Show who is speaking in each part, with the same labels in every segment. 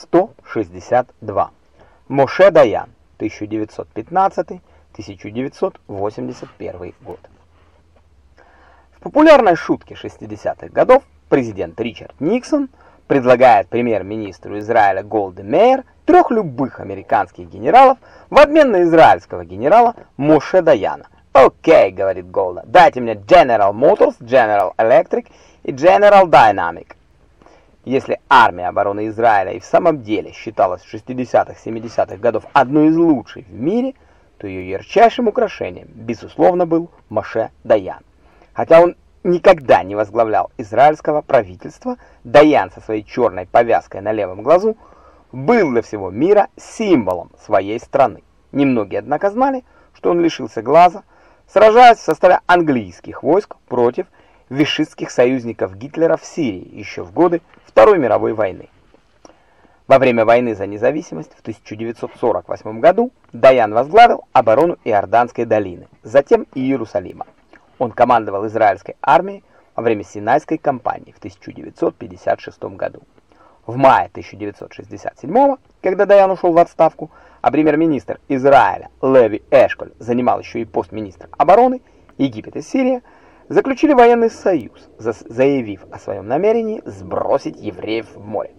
Speaker 1: 162. Моше Даян, 1915-1981 год. В популярной шутке 60-х годов президент Ричард Никсон предлагает премьер-министру Израиля Голде Мейер трех любых американских генералов в обмен на израильского генерала Моше Даяна. «Окей», — говорит Голда, — «дайте мне General Motors, General Electric и General Dynamic». Если армия обороны Израиля и в самом деле считалась в 60-70-х годов одной из лучших в мире, то ее ярчайшим украшением, безусловно, был Моше Даян. Хотя он никогда не возглавлял израильского правительства, Даян со своей черной повязкой на левом глазу был для всего мира символом своей страны. Немногие, однако, знали, что он лишился глаза, сражаясь в составе английских войск против вишистских союзников Гитлера в Сирии еще в годы Второй мировой войны. Во время войны за независимость в 1948 году Даян возглавил оборону Иорданской долины, затем и Иерусалима. Он командовал израильской армией во время Синайской кампании в 1956 году. В мае 1967 когда Даян ушел в отставку, а премьер-министр Израиля Леви Эшколь занимал еще и пост министра обороны, Египет и Сирия заключили военный союз, заявив о своем намерении сбросить евреев в море.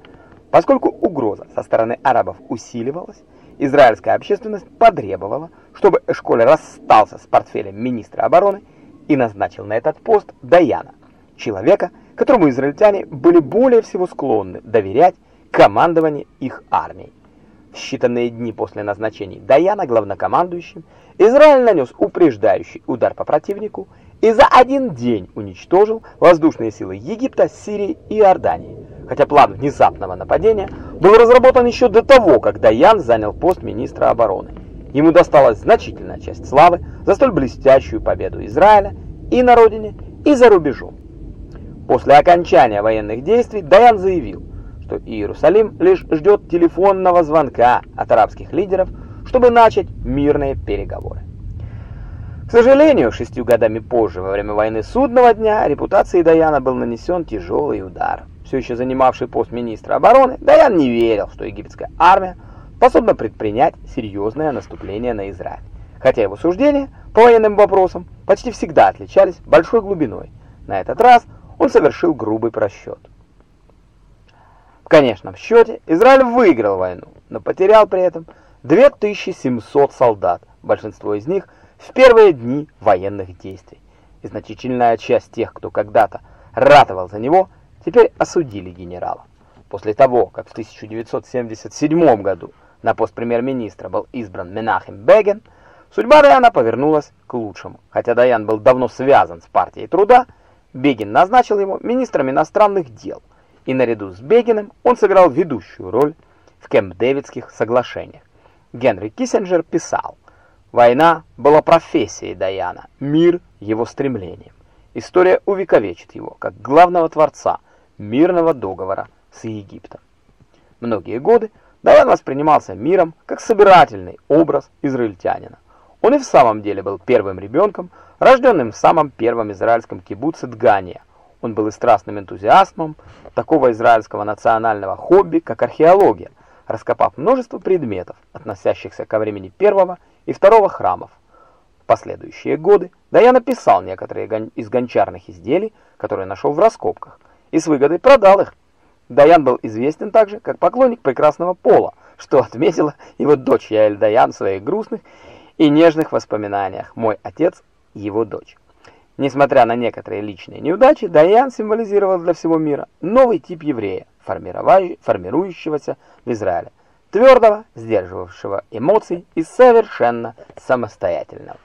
Speaker 1: Поскольку угроза со стороны арабов усиливалась, израильская общественность потребовала, чтобы Эшколь расстался с портфелем министра обороны и назначил на этот пост Даяна, человека, которому израильтяне были более всего склонны доверять командованию их армией. Считанные дни после назначения Даяна главнокомандующим Израиль нанес упреждающий удар по противнику и за один день уничтожил воздушные силы Египта, Сирии и Иордании. Хотя план внезапного нападения был разработан еще до того, как Даян занял пост министра обороны. Ему досталась значительная часть славы за столь блестящую победу Израиля и на родине, и за рубежом. После окончания военных действий Даян заявил, что Иерусалим лишь ждет телефонного звонка от арабских лидеров, чтобы начать мирные переговоры. К сожалению, шестью годами позже, во время войны Судного дня, репутации Даяна был нанесен тяжелый удар. Все еще занимавший пост министра обороны, Даян не верил, что египетская армия способна предпринять серьезное наступление на Израиль. Хотя его суждения по военным вопросам почти всегда отличались большой глубиной. На этот раз он совершил грубый просчет. Конечном счете Израиль выиграл войну, но потерял при этом 2700 солдат, большинство из них – в первые дни военных действий. И значительная часть тех, кто когда-то ратовал за него, теперь осудили генерала. После того, как в 1977 году на пост премьер-министра был избран Менахем Беген, судьба Даяна повернулась к лучшему. Хотя Даян был давно связан с партией труда, Бегин назначил его министром иностранных дел, и наряду с Бегиным он сыграл ведущую роль в Кемп-Дэвидских соглашениях. Генри Киссинджер писал, Война была профессией Даяна, мир его стремлением. История увековечит его как главного творца мирного договора с Египтом. Многие годы Даян воспринимался миром как собирательный образ израильтянина. Он и в самом деле был первым ребенком, рожденным в самом первом израильском кибуце Дгания. Он был и страстным энтузиастом такого израильского национального хобби, как археология, раскопав множество предметов, относящихся ко времени первого и второго храмов. В последующие годы Даян написал некоторые из гончарных изделий, которые нашел в раскопках, и с выгодой продал их. Даян был известен также как поклонник прекрасного пола, что отметила его дочь Яэль Даян в своих грустных и нежных воспоминаниях «Мой отец – его дочь». Несмотря на некоторые личные неудачи, Даян символизировал для всего мира новый тип еврея, формирующегося в Израиле твердого, сдерживавшего эмоций и совершенно самостоятельного.